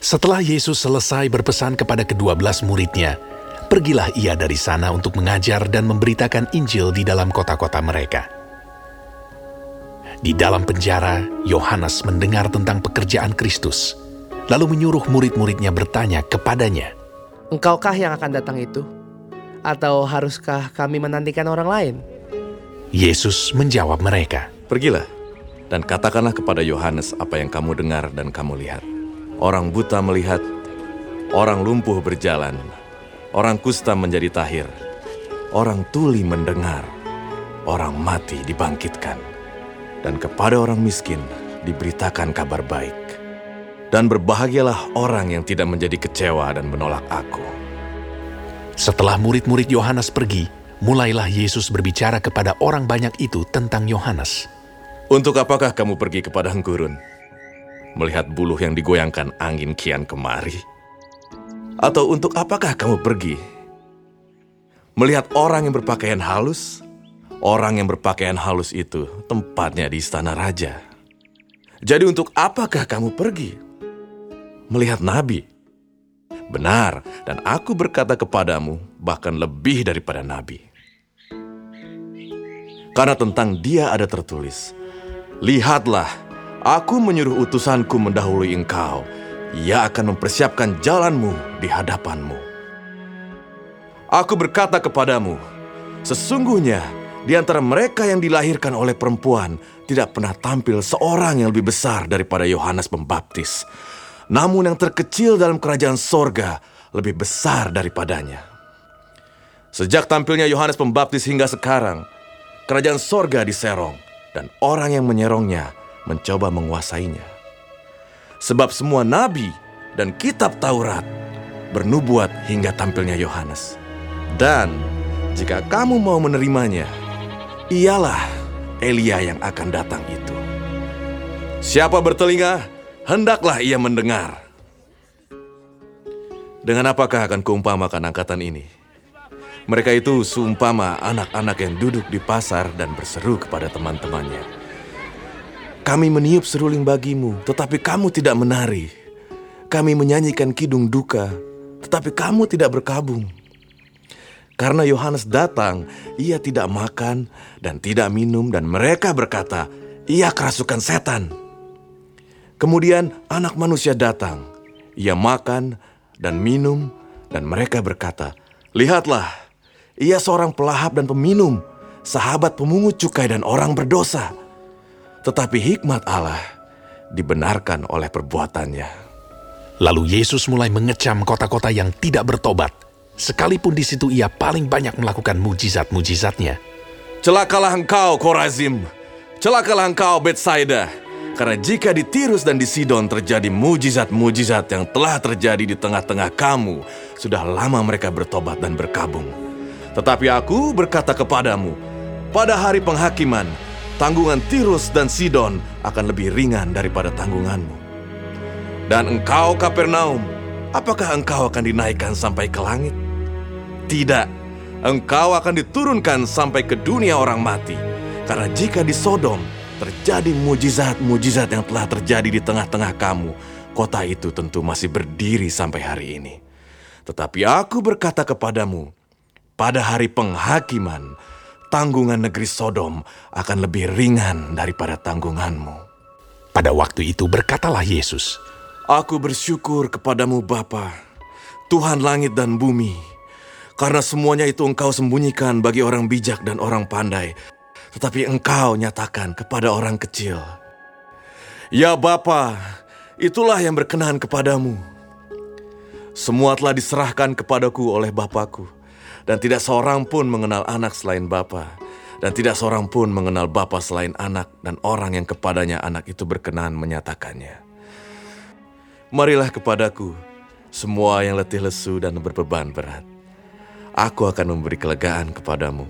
Setelah Yesus selesai berpesan kepada kedua belas muridnya, pergilah ia dari sana untuk mengajar dan memberitakan Injil di dalam kota-kota mereka. Di dalam penjara, Yohanes mendengar tentang pekerjaan Kristus, lalu menyuruh murid-muridnya bertanya kepadanya, Engkaukah yang akan datang itu? Atau haruskah kami menantikan orang lain? Yesus menjawab mereka, Pergilah dan katakanlah kepada Yohanes apa yang kamu dengar dan kamu lihat. Orang buta melihat, orang lumpuh berjalan, orang kusta menjadi tahir, orang tuli mendengar, orang mati dibangkitkan, dan kepada orang miskin diberitakan kabar baik. Dan berbahagialah orang yang tidak menjadi kecewa dan menolak aku. Setelah murid-murid Yohanes pergi, mulailah Yesus berbicara kepada orang banyak itu tentang Yohanes. Untuk apakah kamu pergi ke padang gurun? Melihat buluh yang digoyangkan angin kian kemari? Atau untuk apakah kamu pergi? Melihat orang yang berpakaian halus? Orang yang berpakaian halus itu tempatnya di istana raja. Jadi untuk apakah kamu pergi? Melihat nabi? Benar, dan aku berkata kepadamu, bahkan lebih daripada nabi. Karena tentang dia ada tertulis, Lihatlah, aku menyuruh utusanku mendahului engkau. Ia akan mempersiapkan jalanmu di hadapanmu. Aku berkata kepadamu, sesungguhnya di antara mereka yang dilahirkan oleh perempuan tidak pernah tampil seorang yang lebih besar daripada Yohanes Pembaptis. Namun yang terkecil dalam kerajaan sorga lebih besar daripadanya. Sejak tampilnya Yohanes Pembaptis hingga sekarang, kerajaan sorga diserong dan orang yang menyerongnya mencoba menguasainya. Sebab semua nabi dan kitab Taurat bernubuat hingga tampilnya Yohanes. Dan jika kamu mau menerimanya, ialah Elia yang akan datang itu. Siapa bertelinga, hendaklah ia mendengar. Dengan apakah akan kuumpamakan angkatan ini? Mereka itu seumpama anak-anak yang duduk di pasar dan berseru kepada teman-temannya. Kami meniup seruling bagimu, tetapi kamu tidak menari. Kami menyanyikan kidung duka, tetapi kamu tidak berkabung. Karena Yohanes datang, ia tidak makan dan tidak minum dan mereka berkata, ia kerasukan setan. Kemudian anak manusia datang, ia makan dan minum dan mereka berkata, lihatlah, ia seorang pelahap dan peminum, sahabat pemungut cukai dan orang berdosa. Tetapi hikmat Allah dibenarkan oleh perbuatannya. Lalu Yesus mulai mengecam kota-kota yang tidak bertobat, sekalipun di situ ia paling banyak melakukan mujizat-mujizatnya. Celakalah engkau, Korazim. Celakalah engkau, Betsaida. Karena jika di Tirus dan di Sidon terjadi mujizat-mujizat yang telah terjadi di tengah-tengah kamu, sudah lama mereka bertobat dan berkabung. Tetapi aku berkata kepadamu, pada hari penghakiman, tanggungan Tirus dan Sidon akan lebih ringan daripada tanggunganmu. Dan engkau, Kapernaum, apakah engkau akan dinaikkan sampai ke langit? Tidak, engkau akan diturunkan sampai ke dunia orang mati. Karena jika di Sodom terjadi mujizat-mujizat yang telah terjadi di tengah-tengah kamu, kota itu tentu masih berdiri sampai hari ini. Tetapi aku berkata kepadamu, pada hari penghakiman, tanggungan negeri Sodom akan lebih ringan daripada tanggunganmu. Pada waktu itu berkatalah Yesus, Aku bersyukur kepadamu Bapa, Tuhan langit dan bumi, karena semuanya itu engkau sembunyikan bagi orang bijak dan orang pandai, tetapi engkau nyatakan kepada orang kecil. Ya Bapa, itulah yang berkenan kepadamu. Semua telah diserahkan kepadaku oleh Bapakku, dan tidak seorang pun mengenal anak selain Bapa, dan tidak seorang pun mengenal Bapa selain anak dan orang yang kepadanya anak itu berkenan menyatakannya. Marilah kepadaku, semua yang letih lesu dan berbeban berat. Aku akan memberi kelegaan kepadamu.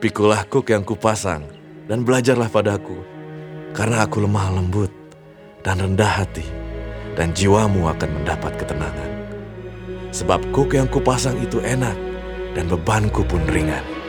Pikulah kuk yang kupasang dan belajarlah padaku, karena aku lemah lembut dan rendah hati, dan jiwamu akan mendapat ketenangan. Sebab kuk yang kupasang itu enak, dan bebanku pun ringan.